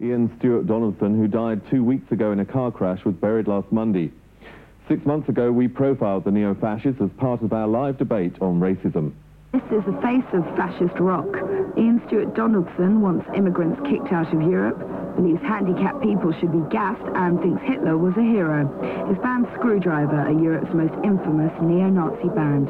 Ian Stuart Donaldson, who died two weeks ago in a car crash, was buried last Monday. Six months ago, we profiled the neo-fascists as part of our live debate on racism. This is the face of fascist rock. Ian Stuart Donaldson wants immigrants kicked out of Europe, believes handicapped people should be gassed, and thinks Hitler was a hero. His band Skrewdriver are Europe's most infamous neo-Nazi band.